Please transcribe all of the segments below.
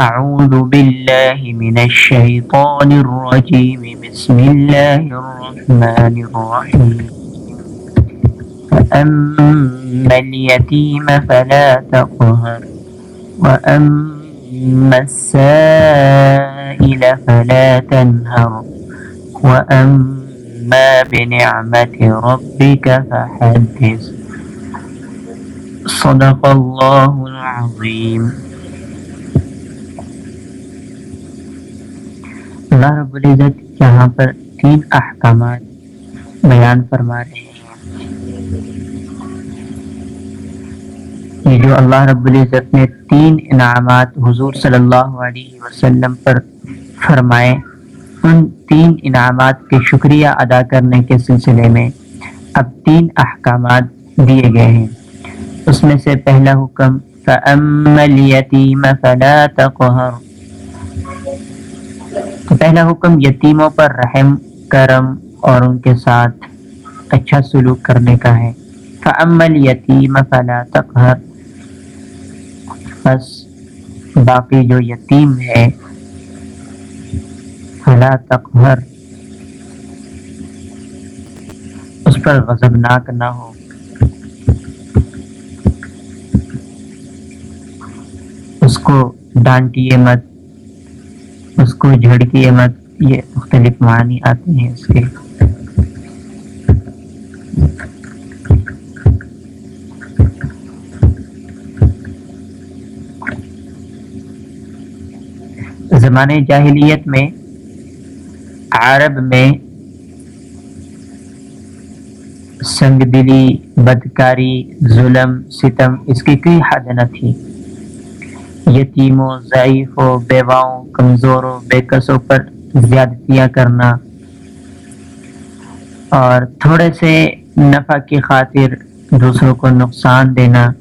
أعوذ بالله من الشيطان الرجيم. بسم الله الرحمن الرحيم. فأما اليتيم فلا تقهر. وأما السائل فلا تنهر. وأما بنعمة ربك فحدث. صدق الله العظيم. اللہ رب العزت یہاں پر تین احکامات بیان فرما رہے ہیں۔ یہ جو اللہ رب العزت نے تین انعامات حضور صلی اللہ علیہ وسلم پر فرمائے، ان تین انعامات کے شکریہ ادا کرنے کے سلسلے میں اب تین احکامات دیے گئے ہیں۔ اس میں سے پہلا حکم، فَأَمَّا الْيَتِيمَ فَلَا تَقْهَرْ۔ پہلا حکم یتیموں پر رحم، کرم اور ان کے ساتھ اچھا سلوک کرنے کا ہے۔ فَأَمَّا الْيَتِيمَ فَلَا تَقْهَرْ۔ بس باقی جو یتیم ہے، فلا تقہر اس پر غضبناک نہ ہو۔ اس کو ڈانٹیے مت۔ اس کو جھڑکیے مت یہ مختلف معنی آتے ہیں اس کے۔ زمانے جاہلیت میں عرب میں سنگ دلی، بدکاری، ظلم، ستم، اس کی کوئی حد نہ تھی یتیموں ضعیفوں بیواؤں کمزوروں بے قصوں پر زیادتیاں کرنا اور تھوڑے سے نفع کی خاطر دوسروں کو نقصان دینا،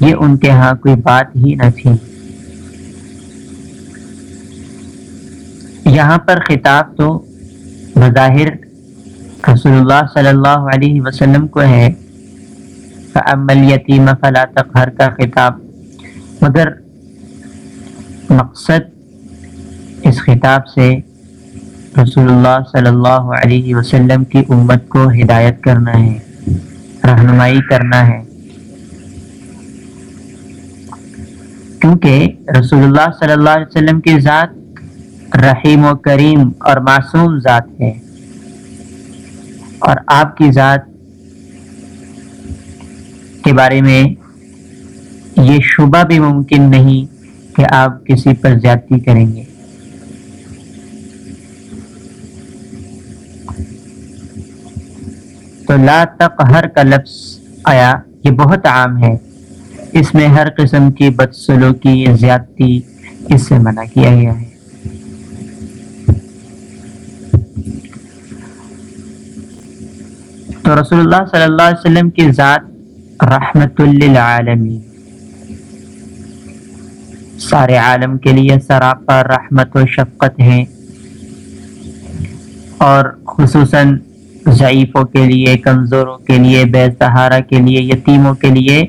یہ ان کے ہاں کوئی بات ہی نہ تھی۔ یہاں پر خطاب تو بظاہر رسول اللہ صلی اللہ علیہ وسلم کو ہے۔ فَأَمَّا الْيَتِيمَ فَلَا تَقْهَرْ کا خطاب۔ مگر مقصد اس خطاب سے رسول اللہ صلی اللہ علیہ وسلم کی امت کو ہدایت کرنا ہے، رہنمائی کرنا ہے۔ کیونکہ رسول اللہ صلی اللہ علیہ وسلم کی ذات رحیم و کریم اور معصوم ذات ہے۔ اور آپ کی ذات کے بارے میں یہ شبہ بھی ممکن نہیں کہ آپ کسی پر زیادتی کریں گے۔ تو لا تقہر کا لفظ آیا، یہ بہت عام ہے۔ اس میں ہر قسم کی بدسلوکی زیادتی اس سے منع کیا گیا ہے۔ تو رسول اللہ صلی اللہ علیہ وسلم کی ذات رحمت للعالمین۔ سارے عالم کے لیے سراپا رحمت و شفقت ہیں اور خصوصاً ضعیفوں کے لیے، کمزوروں کے لیے، بے سہارا کے لیے، یتیموں کے لیے۔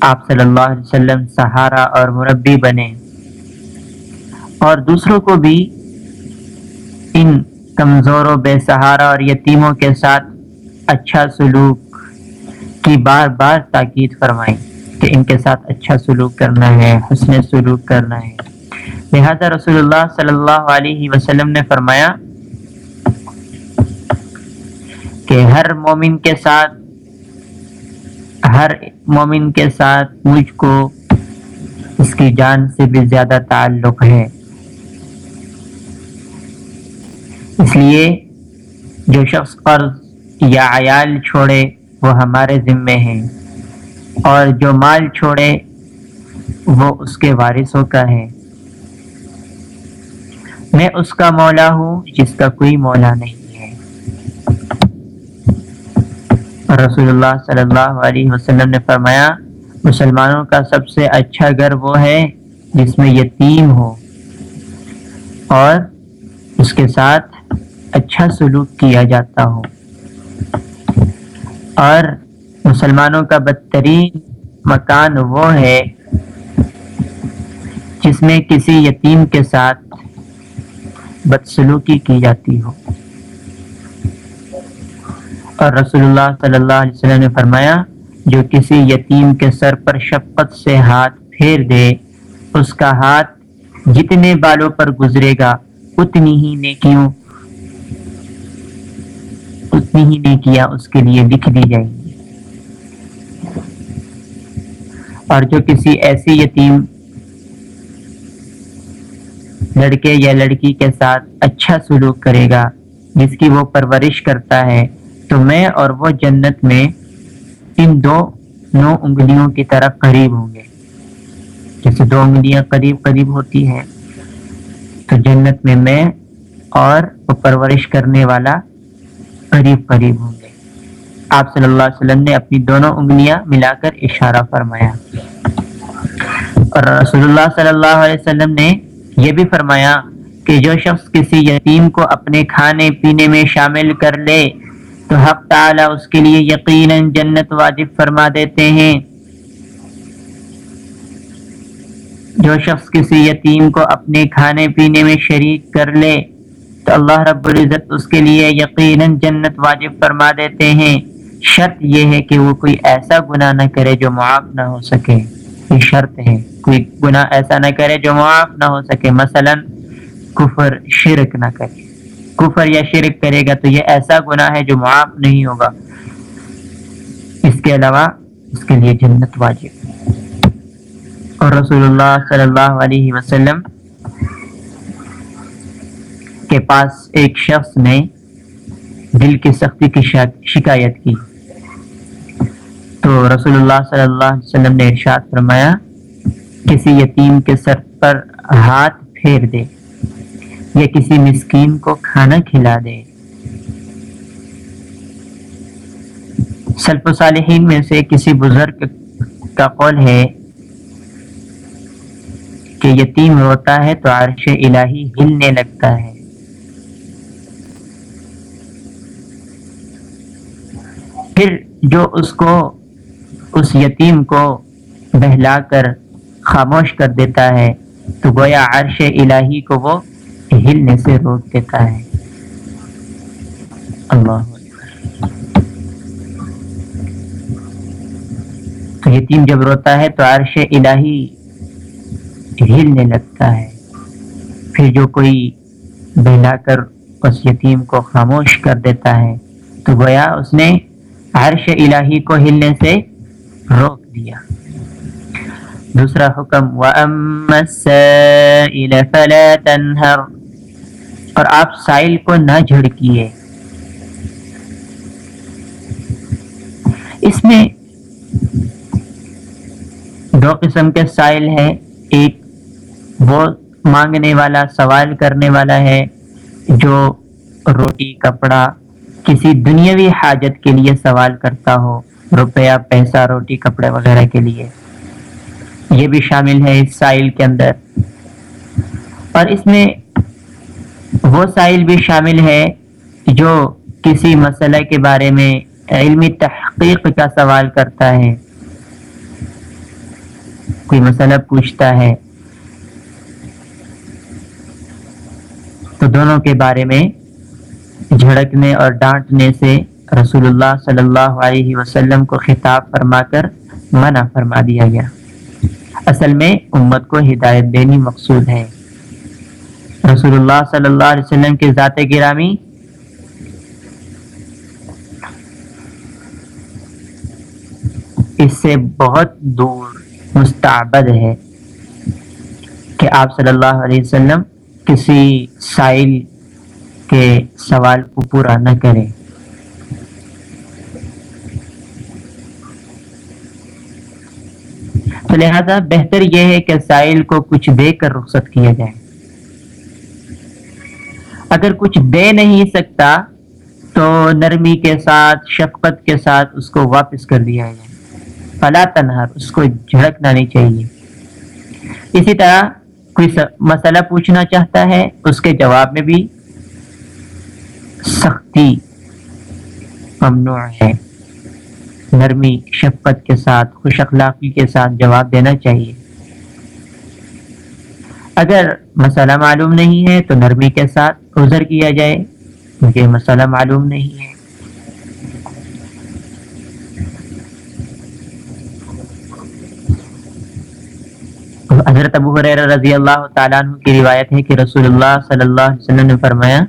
آپ صلی اللہ علیہ وسلم سہارا اور مربی بنے۔ اور دوسروں کو بھی ان کمزوروں، بے سہارا اور یتیموں کے ساتھ اچھا سلوک کی بار بار تاکید فرمائیں کہ ان کے ساتھ اچھا سلوک کرنا ہے، حسن سلوک کرنا ہے۔ لہذا رسول اللہ صلی اللہ علیہ وسلم نے فرمایا کہ ہر مومن کے ساتھ، ہر مومن کے ساتھ مجھ کو اس کی جان سے بھی زیادہ تعلق ہے۔ اس لیے جو شخص قرض یا عیال چھوڑے وہ ہمارے ذمے ہیں۔ اور جو مال چھوڑے، وہ اس کے وارثوں کا ہے۔ میں اس کا مولا ہوں جس کا کوئی مولا نہیں ہے۔ رسول اللہ صلی اللہ علیہ وسلم نے فرمایا، مسلمانوں کا سب سے اچھا گھر وہ ہے جس میں یتیم ہو۔ اور اس کے ساتھ اچھا سلوک کیا جاتا ہو۔ اور مسلمانوں کا بدترین مکان وہ ہے جس میں کسی یتیم کے ساتھ بدسلوکی کی جاتی ہو۔ اور رسول اللہ صلی اللہ علیہ وسلم نے فرمایا، جو کسی یتیم کے سر پر شفقت سے ہاتھ پھیر دے، اس کا ہاتھ جتنے بالوں پر گزرے گا، اتنی ہی نیکیوں اتنی ہی نیکیاں اس کے لیے لکھ دی جائیں گی۔ اور جو کسی ایسی یتیم لڑکے یا لڑکی کے ساتھ اچھا سلوک کرے گا، جس کی وہ پرورش کرتا ہے، تو میں اور وہ جنت میں ان دو نو انگلیوں کی طرف قریب ہوں گے۔ جیسے دو انگلیاں قریب قریب ہوتی ہیں، تو جنت میں میں اور وہ پرورش کرنے والا قریب قریب ہوں گے۔ آپ صلی اللہ علیہ وسلم نے اپنی دونوں انگلیاں ملا کر اشارہ فرمایا۔ اور رسول اللہ صلی اللہ علیہ وسلم نے یہ بھی فرمایا کہ جو شخص کسی یتیم کو اپنے کھانے پینے میں شامل کر لے، تو حق تعالی اس کے لیے یقیناً جنت واجب فرما دیتے ہیں۔ جو شخص کسی یتیم کو اپنے کھانے پینے میں شریک کر لے تو اللہ رب العزت اس کے لیے یقیناً جنت واجب فرما دیتے ہیں۔ شرط یہ ہے کہ وہ کوئی ایسا گناہ نہ کرے جو معاف نہ ہو سکے۔ یہ شرط ہے۔ کوئی گناہ ایسا نہ کرے جو معاف نہ ہو سکے۔ مثلا کفر شرک نہ کرے۔ کفر یا شرک کرے گا تو یہ ایسا گناہ ہے جو معاف نہیں ہوگا۔ اس کے علاوہ اس کے لیے جنت واجب۔ اور رسول اللہ صلی اللہ علیہ وسلم کے پاس ایک شخص نے دل کی سختی کی شکایت کی۔ تو رسول اللہ صلی اللہ علیہ وسلم نے ارشاد فرمایا، کسی یتیم کے سر پر ہاتھ پھیر دے یا کسی مسکین کو کھانا کھلا دے۔ سلف صالحین میں سے کسی بزرگ کا قول ہے کہ یتیم روتا ہے تو عرش الہی ہلنے لگتا ہے۔ پھر جو اس کو، اس یتیم کو بہلا کر خاموش کر دیتا ہے، تو گویا عرش الہی کو وہ ہلنے سے روک دیتا ہے۔ اللہ۔ تو یتیم جب روتا ہے تو عرش الہی ہلنے لگتا ہے۔ پھر جو کوئی بہلا کر اس یتیم کو خاموش کر دیتا ہے، تو گویا اس نے عرش الہی کو ہلنے سے روک دیا۔ دوسرا حکم، وَأَمَّا السَّائِلَ فَلَا تَنْهَرْ۔ اور آپ سائل کو نہ جھڑکیے۔ اس میں دو قسم کے سائل ہے ایک وہ مانگنے والا، سوال کرنے والا ہے جو روٹی، کپڑا کسی دنیاوی حاجت کے لیے سوال کرتا ہو، روپیہ، پیسہ، روٹی، کپڑے وغیرہ کے لیے۔ یہ بھی شامل ہے اس سائل کے اندر۔ اور اس میں وہ سائل بھی شامل ہے جو کسی مسئلہ کے بارے میں علمی تحقیق کا سوال کرتا ہے۔ کوئی مسئلہ پوچھتا ہے۔ تو دونوں کے بارے میں جھڑکنے اور ڈانٹنے سے رسول اللہ صلی اللہ علیہ وسلم کو خطاب فرما کر منع فرما دیا گیا۔ اصل میں امت کو ہدایت دینی مقصود ہے۔ رسول اللہ صلی اللہ علیہ وسلم کی ذات گرامی اس سے بہت دور مستعبد ہے کہ آپ صلی اللہ علیہ وسلم کسی سائل کے سوال کو پورا نہ کریں۔ تو لہذا بہتر یہ ہے کہ سائل کو کچھ دے کر رخصت کیا جائے۔ اگر کچھ دے نہیں سکتا، تو نرمی کے ساتھ، شفقت کے ساتھ اس کو واپس کر دیا جائے۔ فلا تنہر، اس کو جھڑکنا نہیں چاہیے۔ اسی طرح کوئی مسئلہ پوچھنا چاہتا ہے، اس کے جواب میں بھی سختی، ممنوع ہے۔ نرمی، شفقت کے ساتھ، خوش اخلاقی کے ساتھ جواب دینا چاہیے۔ اگر مسئلہ معلوم نہیں ہے تو نرمی کے ساتھ عذر کیا جائے۔ کیونکہ مسئلہ معلوم نہیں ہے۔ حضرت ابو حریر رضی اللہ تعالیٰ عنہ کی روایت ہے کہ رسول اللہ صلی اللہ علیہ وسلم نے فرمایا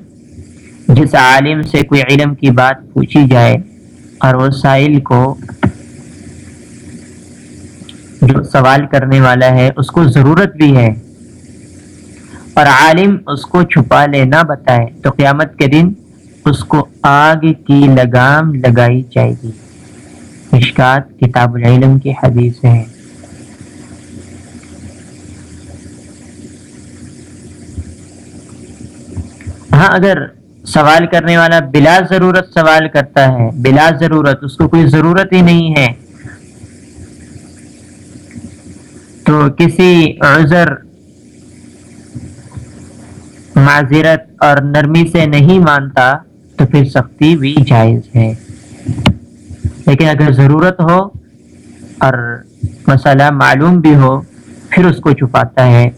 جس عالم سے کوئی علم کی بات پوچھی جائے اور وہ سائل کو جو سوال کرنے والا ہے، اس کو ضرورت بھی ہے۔ اور عالم اس کو چھپا لے نہ بتائے تو قیامت کے دن اس کو آگ کی لگام لگائی جائے گی۔ مشکات کتاب العلم کی حدیث ہے۔ ہاں اگر سوال کرنے والا بلا ضرورت سوال کرتا ہے، بلا ضرورت، اس کو کوئی ضرورت ہی نہیں ہے۔ تو کسی عذر، معذرت اور نرمی سے نہیں مانتا تو پھر سختی بھی جائز ہے۔ لیکن اگر ضرورت ہو اور مسئلہ معلوم بھی ہو، پھر اس کو چھپاتا ہے۔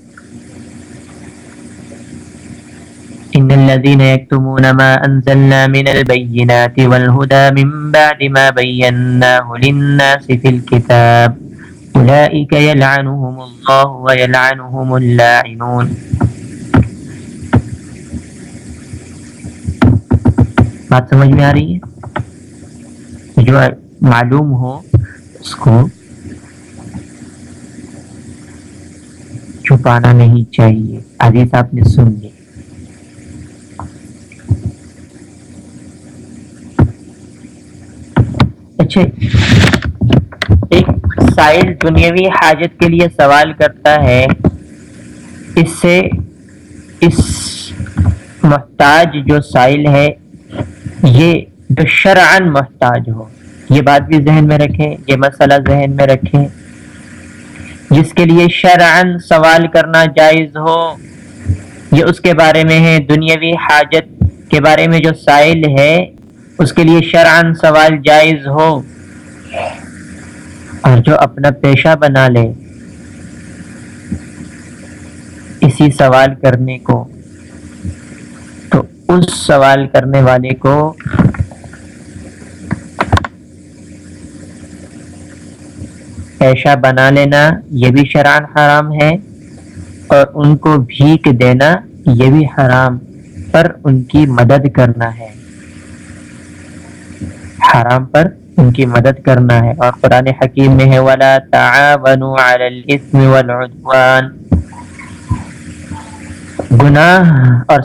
إن الذين يكتمون ما أنزلنا من البينات والهدى من بعد ما بيناه للناس في الكتاب. أولئك يلعنهم الله ويلعنهم اللاعنون. بات سمجھ میں آ رہی ہے؟ جو معلوم ہو اس کو چھپانا نہیں چاہیے. عزیز آپ نے سن لی اچھا۔ ایک سائل دنیاوی حاجت کے لیے سوال کرتا ہے، اس سے اس محتاج جو سائل ہے، یہ جو شرعن محتاج ہو، یہ بات بھی ذہن میں رکھیں، یہ مسئلہ ذہن میں رکھیں۔ جس کے لیے شرعن سوال کرنا جائز ہو، یہ اس کے بارے میں ہے، دنیاوی حاجت کے بارے میں جو سائل ہے اس کے لیے شرعن سوال جائز ہو۔ اور جو اپنا پیشہ بنا لے، اسی سوال کرنے کو، تو اس سوال کرنے والے کو پیشہ بنا لینا، یہ بھی شرعن حرام ہے، اور ان کو بھیک دینا، یہ بھی حرام، پر ان کی مدد کرنا ہے۔ حرام پر ان کی مدد کرنا ہے۔ اور قرآن حکیم میں ہے، ولا تعاونوا علی الاثم والعدوان۔ گناہ اور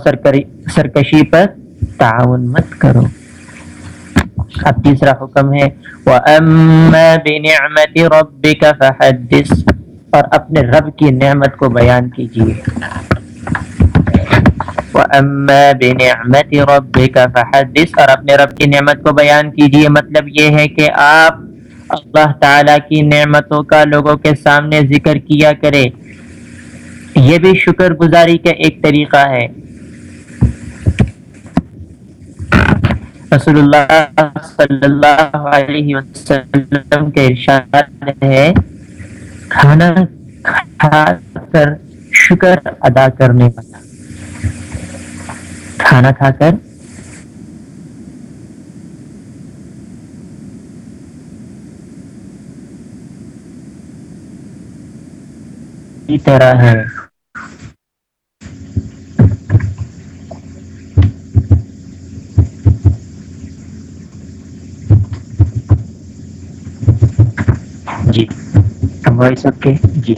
سرکشی پر تعاون مت کرو۔ اب تیسرا حکم ہے، وَأَمَّا بِنِعْمَةِ رَبِّكَ فَحَدِّث۔ اور اپنے رب کی نعمت کو بیان کیجیے۔ وَأَمَّا بِنِعْمَةِ رَبِّكَ فَحَدِّث اور اپنے رب کی نعمت کو بیان کیجیے۔ مطلب یہ ہے کہ آپ اللہ تعالیٰ کی نعمتوں کا لوگوں کے سامنے ذکر کیا کرے یہ بھی شکر گزاری کا ایک طریقہ ہے۔ رسول اللہ صلی اللہ علیہ وسلم کے ارشاد ہے، کھانا کھا کر شکر ادا کرنے والا۔ کھانا کھا کر۔ طرح ہے۔ جی۔ وائس آپ کے۔ جی۔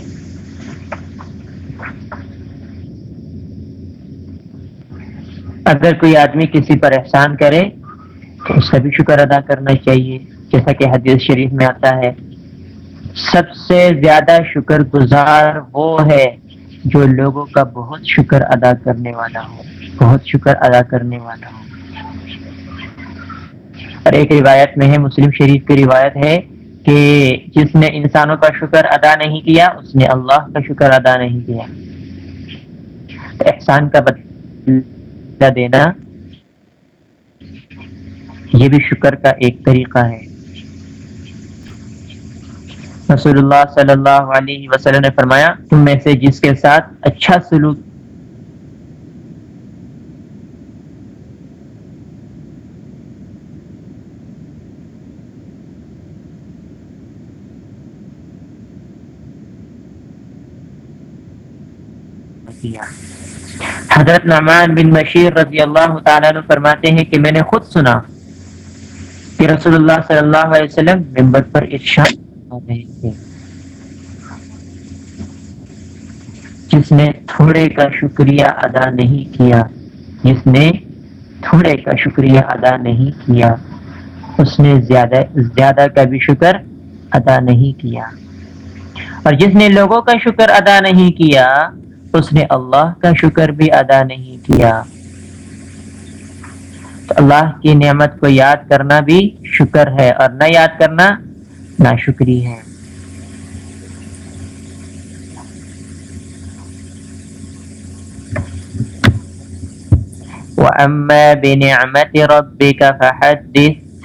اگر کوئی آدمی کسی پر احسان کرے، تو اس کا بھی شکر ادا کرنا چاہیے، جیسا کہ حدیث شریف میں آتا ہے۔ سب سے زیادہ شکر گزار وہ ہے جو لوگوں کا بہت شکر ادا کرنے والا ہو، بہت شکر ادا کرنے والا ہو۔ اور ایک روایت میں ہے، مسلم شریف کی روایت ہے کہ جس نے انسانوں کا شکر ادا نہیں کیا، اس نے اللہ کا شکر ادا نہیں کیا۔ احسان کا بدل دینا یہ بھی شکر کا ایک طریقہ ہے۔ رسول اللہ صلی اللہ علیہ وسلم نے فرمایا، تم میں سے جس کے ساتھ اچھا سلوک حضرت نعمان بن بشیر رضی اللہ تعالیٰ عنہ فرماتے ہیں کہ میں نے خود سنا کہ رسول اللہ صلی اللہ علیہ وسلم ممبر پر ارشاد رہے تھے جس نے تھوڑے کا شکریہ ادا نہیں کیا، جس نے تھوڑے کا شکریہ ادا نہیں کیا، اس نے زیادہ زیادہ کا بھی شکر ادا نہیں کیا۔ اور جس نے لوگوں کا شکر ادا نہیں کیا اس نے اللہ کا شکر بھی ادا نہیں کیا۔ تو اللہ کی نعمت کو یاد کرنا بھی شکر ہے اور نہ یاد کرنا نہ شکری ہے۔ وَأَمَّا بِنِعْمَةِ رَبِّكَ فَحَدِّث۔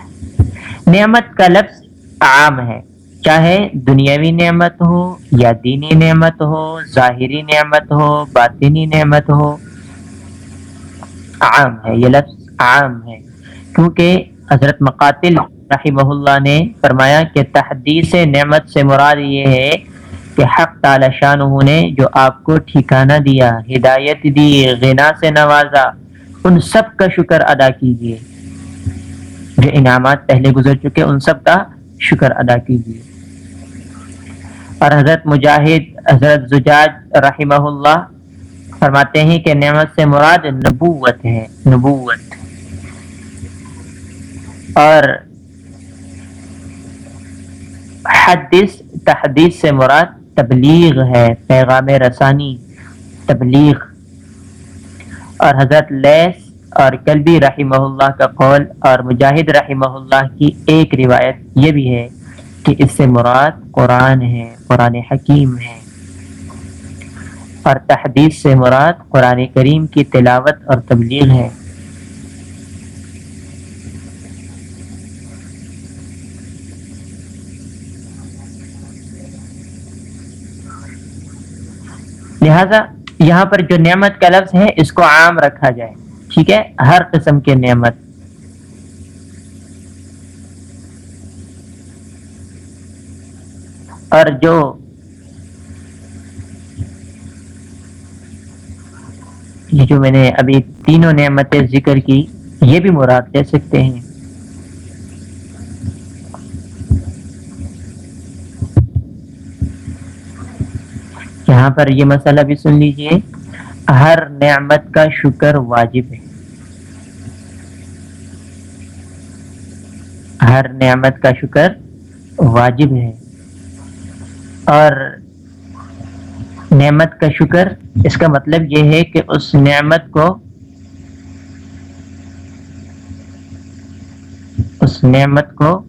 نعمت کا لفظ عام ہے۔ چاہے دنیاوی نعمت ہو یا دینی نعمت ہو، ظاہری نعمت ہو، باطنی نعمت ہو، عام ہے، یہ لفظ عام ہے۔ کیونکہ حضرت مقاتل رحمہ اللہ نے فرمایا کہ تحدیث نعمت سے مراد یہ ہے کہ حق تعالی شان نے جو آپ کو ٹھکانہ دیا، ہدایت دی، غنا سے نوازا، ان سب کا شکر ادا کیجیے جو انعامات پہلے گزر چکے، ان سب کا شکر ادا کیجیے اور حضرت مجاہد، حضرت زجاج رحمہ اللہ فرماتے ہیں کہ نعمت سے مراد نبوت ہے، نبوت۔ اور حدیث، تحدیث سے مراد تبلیغ ہے، پیغام رسانی، تبلیغ۔ اور حضرت لیس اور کلبی رحمہ اللہ کا قول اور مجاہد رحمہ اللہ کی ایک روایت یہ بھی ہے کہ اس سے مراد قرآن ہے، قرآن حکیم ہے۔ اور تحدیث سے مراد قرآن کریم کی تلاوت اور تبلیغ ہے۔ لہذا یہاں پر جو نعمت کا لفظ ہے، اس کو عام رکھا جائے۔ ٹھیک ہے؟ ہر قسم کے نعمت۔ اور جو یہ جو میں نے ابھی تینوں نعمتیں ذکر کی، یہ بھی مراد لے سکتے ہیں۔ یہاں پر یہ مسئلہ بھی سن لیجیے۔ ہر نعمت کا شکر واجب ہے۔ ہر نعمت کا شکر واجب ہے۔ اور نعمت کا شکر۔ اس کا مطلب یہ ہے کہ اس نعمت کو، اس نعمت کو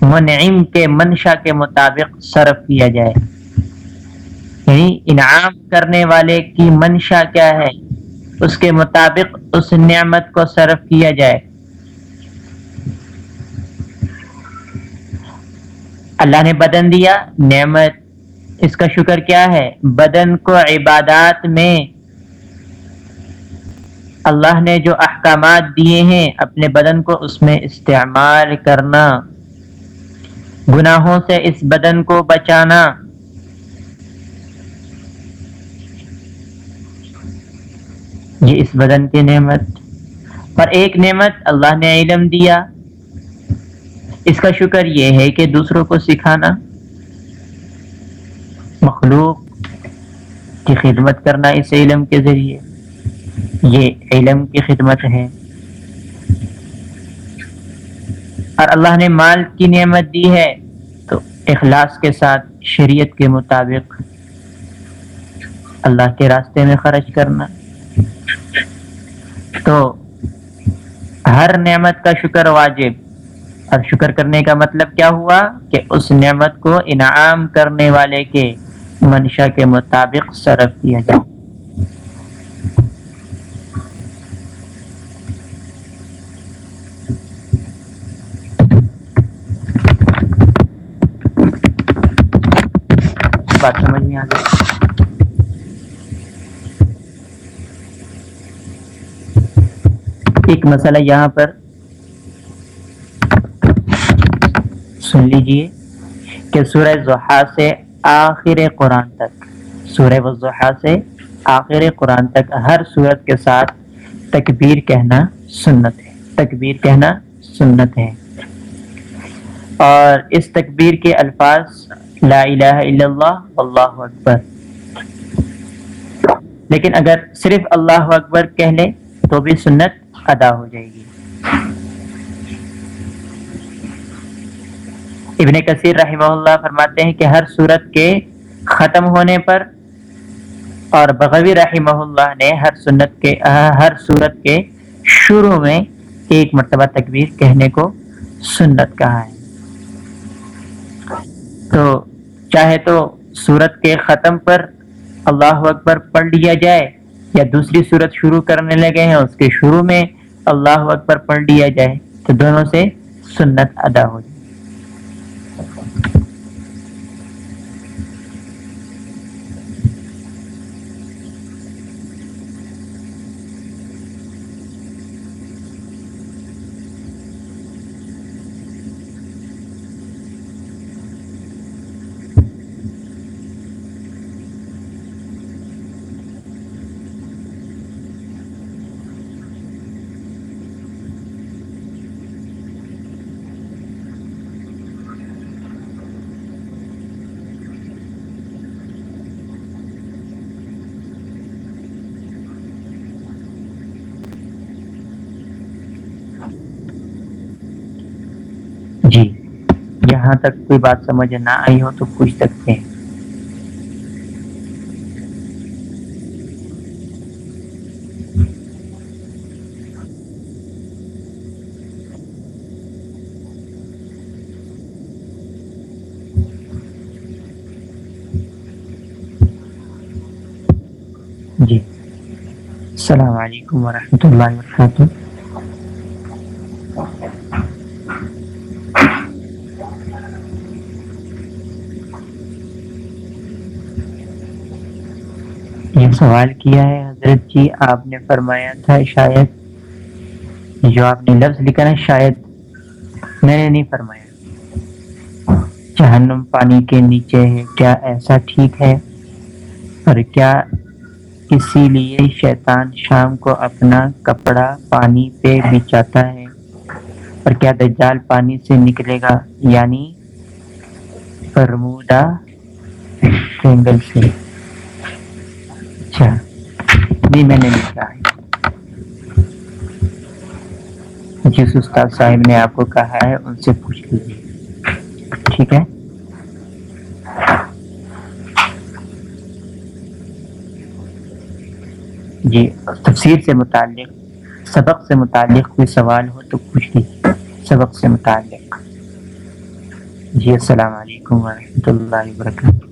منعم کے منشا کے مطابق صرف کیا جائے۔ یعنی انعام کرنے والے کی منشا کیا ہے؟ اس کے مطابق اس نعمت کو صرف کیا جائے۔ اللہ نے بدن دیا، نعمت اس کا شکر کیا ہے؟ بدن کو عبادات میں اللہ نے جو احکامات دیے ہیں، اپنے بدن کو اس میں استعمال کرنا، گناہوں سے اس بدن کو بچانا۔ یہ اس بدن کی نعمت۔ پر ایک نعمت اللہ نے علم دیا۔ اس کا شکر یہ ہے کہ دوسروں کو سکھانا مخلوق کی خدمت کرنا اس علم کے ذریعے، یہ علم کی خدمت ہے۔ اور اللہ نے مال کی نعمت دی ہے تو اخلاص کے ساتھ، شریعت کے مطابق اللہ کے راستے میں خرچ کرنا۔ تو ہر نعمت کا شکر واجب۔ اور شکر کرنے کا مطلب کیا ہوا کہ اس نعمت کو انعام کرنے والے کے منشا کے مطابق صرف کیا جائے بات سمجھ میں آ گئی ایک مسئلہ یہاں پر سن لیجیے کہ سورہ زحا سے آخر قرآن تک، سورہ وضحا سے آخر قرآن تک ہر صورت کے ساتھ تکبیر کہنا سنت ہے۔ تکبیر کہنا سنت ہے۔ اور اس تکبیر کے الفاظ لا الہ الا اللہ، واللہ اکبر۔ لیکن اگر صرف اللہ اکبر کہہ لے تو بھی سنت ادا ہو جائے گی۔ ابن کثیر رحمہ اللہ فرماتے ہیں کہ ہر صورت کے ختم ہونے پر اور بغوی رحمہ اللہ نے ہر سنت کے، ہر صورت کے شروع میں ایک مرتبہ تکبیر کہنے کو سنت کہا ہے۔ تو چاہے تو صورت کے ختم پر اللہ اکبر پڑھ لیا جائے یا دوسری صورت شروع کرنے لگے ہیں، اس کے شروع میں اللہ اکبر پڑھ لیا جائے، تو دونوں سے سنت ادا ہو جائے۔ جی یہاں تک کوئی بات سمجھ نہ آئی ہو تو پوچھ سکتے ہیں۔ جی۔ السلام علیکم ورحمۃ اللہ وبرکاتہ یہ سوال کیا ہے؟ حضرت جی آپ نے فرمایا تھا شاید، جو آپ نے لفظ لکھا نا، شاید میں نے نہیں فرمایا۔ جہنم پانی کے نیچے ہے، کیا ایسا ٹھیک ہے؟ اور کیا اسی لیے شیطان شام کو اپنا کپڑا پانی پہ بچاتا ہے؟ اور کیا دجال پانی سے نکلے گا؟ یعنی فرمودہ سے۔ اچھا نہیں میں نے لکھا ہے جس استاد صاحب نے آپ کو کہا ہے ان سے پوچھ لیجیے ٹھیک ہے جی تفسیر سے متعلق سبق سے متعلق کوئی سوال ہو تو پوچھ لیجیے سبق سے متعلق جی السلام علیکم ورحمۃ اللہ وبرکاتہ